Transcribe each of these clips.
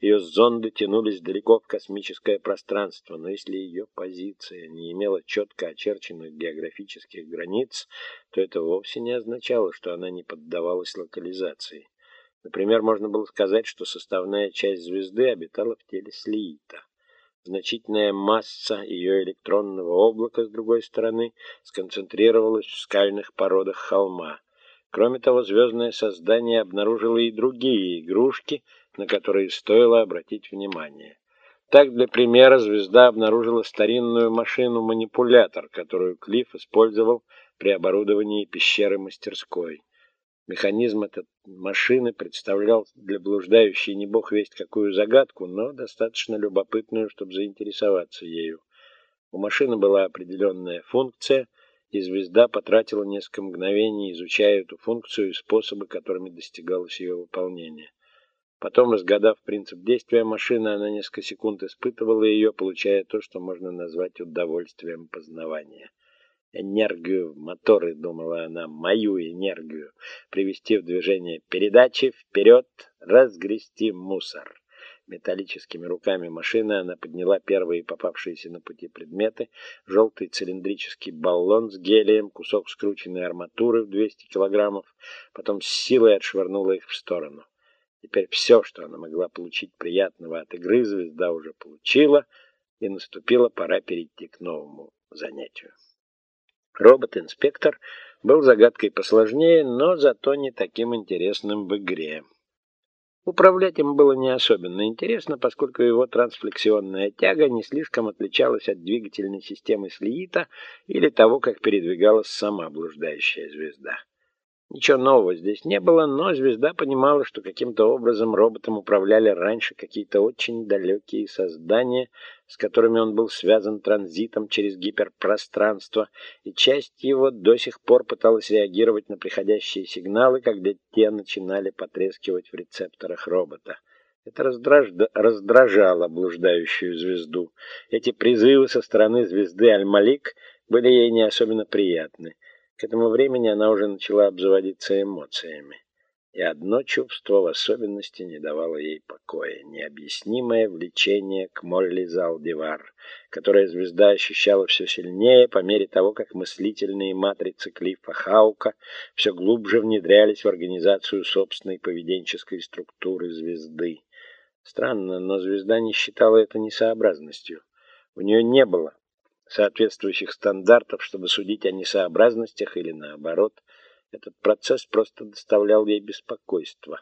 Ее зонды тянулись далеко в космическое пространство, но если ее позиция не имела четко очерченных географических границ, то это вовсе не означало, что она не поддавалась локализации. Например, можно было сказать, что составная часть звезды обитала в теле Слиита. Значительная масса ее электронного облака, с другой стороны, сконцентрировалась в скальных породах холма. Кроме того, звездное создание обнаружило и другие игрушки, на которые стоило обратить внимание. Так, для примера, звезда обнаружила старинную машину-манипулятор, которую Клифф использовал при оборудовании пещеры-мастерской. Механизм этой машины представлял для блуждающей не бог весть какую загадку, но достаточно любопытную, чтобы заинтересоваться ею. У машины была определенная функция, и звезда потратила несколько мгновений, изучая эту функцию и способы, которыми достигалось ее выполнение. Потом, разгадав принцип действия машины, она несколько секунд испытывала ее, получая то, что можно назвать удовольствием познавания энергию в моторы, думала она, мою энергию, привести в движение передачи, вперед, разгрести мусор. Металлическими руками машины она подняла первые попавшиеся на пути предметы, желтый цилиндрический баллон с гелием, кусок скрученной арматуры в 200 килограммов, потом с силой отшвырнула их в сторону. Теперь все, что она могла получить приятного от игры, звезда уже получила, и наступила пора перейти к новому занятию. Робот-инспектор был загадкой посложнее, но зато не таким интересным в игре. Управлять им было не особенно интересно, поскольку его трансфлексионная тяга не слишком отличалась от двигательной системы Слиита или того, как передвигалась сама блуждающая звезда. Ничего нового здесь не было, но звезда понимала, что каким-то образом роботом управляли раньше какие-то очень далекие создания, с которыми он был связан транзитом через гиперпространство, и часть его до сих пор пыталась реагировать на приходящие сигналы, когда те начинали потрескивать в рецепторах робота. Это раздражало блуждающую звезду. Эти призывы со стороны звезды Аль-Малик были ей не особенно приятны. К этому времени она уже начала обзаводиться эмоциями. И одно чувство в особенности не давало ей покоя — необъяснимое влечение к Молли Залдивар, которое звезда ощущала все сильнее по мере того, как мыслительные матрицы Клиффа Хаука все глубже внедрялись в организацию собственной поведенческой структуры звезды. Странно, но звезда не считала это несообразностью. У нее не было соответствующих стандартов, чтобы судить о несообразностях или наоборот. Этот процесс просто доставлял ей беспокойство.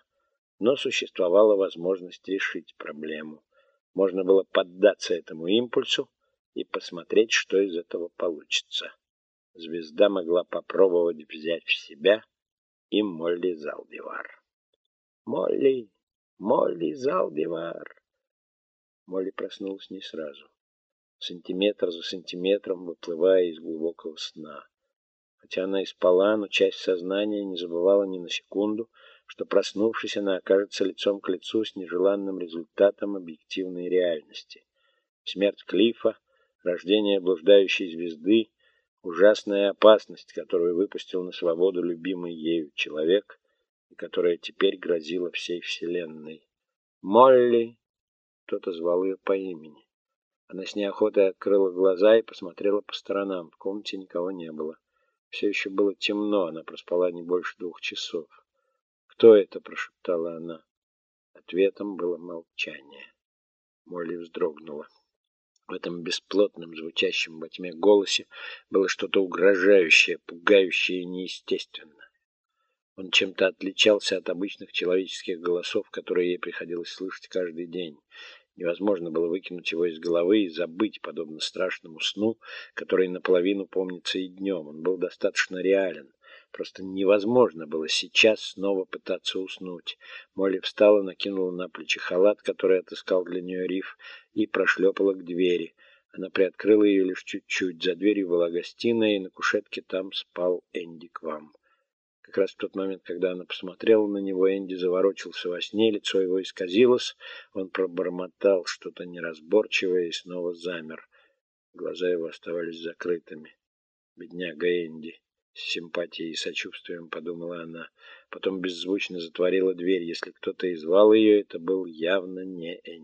Но существовала возможность решить проблему. Можно было поддаться этому импульсу и посмотреть, что из этого получится. Звезда могла попробовать взять в себя и Молли Залдивар. «Молли! Молли Залдивар!» Молли проснулась не сразу сантиметр за сантиметром выплывая из глубокого сна. Хотя она и спала, но часть сознания не забывала ни на секунду, что, проснувшись, она окажется лицом к лицу с нежеланным результатом объективной реальности. Смерть Клифа, рождение блуждающей звезды, ужасная опасность, которую выпустил на свободу любимый ею человек, и которая теперь грозила всей Вселенной. «Молли!» Кто-то звал ее по имени. Она с неохотой открыла глаза и посмотрела по сторонам. В комнате никого не было. Все еще было темно, она проспала не больше двух часов. «Кто это?» — прошептала она. Ответом было молчание. Молли вздрогнула. В этом бесплотном, звучащем во тьме голосе было что-то угрожающее, пугающее и неестественное. Он чем-то отличался от обычных человеческих голосов, которые ей приходилось слышать каждый день. Невозможно было выкинуть его из головы и забыть, подобно страшному сну, который наполовину помнится и днем. Он был достаточно реален. Просто невозможно было сейчас снова пытаться уснуть. Молли встала, накинула на плечи халат, который отыскал для нее риф, и прошлепала к двери. Она приоткрыла ее лишь чуть-чуть. За дверью была гостиная, и на кушетке там спал Энди Квам. Как раз в тот момент, когда она посмотрела на него, Энди заворочился во сне, лицо его исказилось, он пробормотал что-то неразборчивое и снова замер. Глаза его оставались закрытыми. Бедняга Энди. С симпатией и сочувствием подумала она. Потом беззвучно затворила дверь. Если кто-то и звал ее, это был явно не Энди.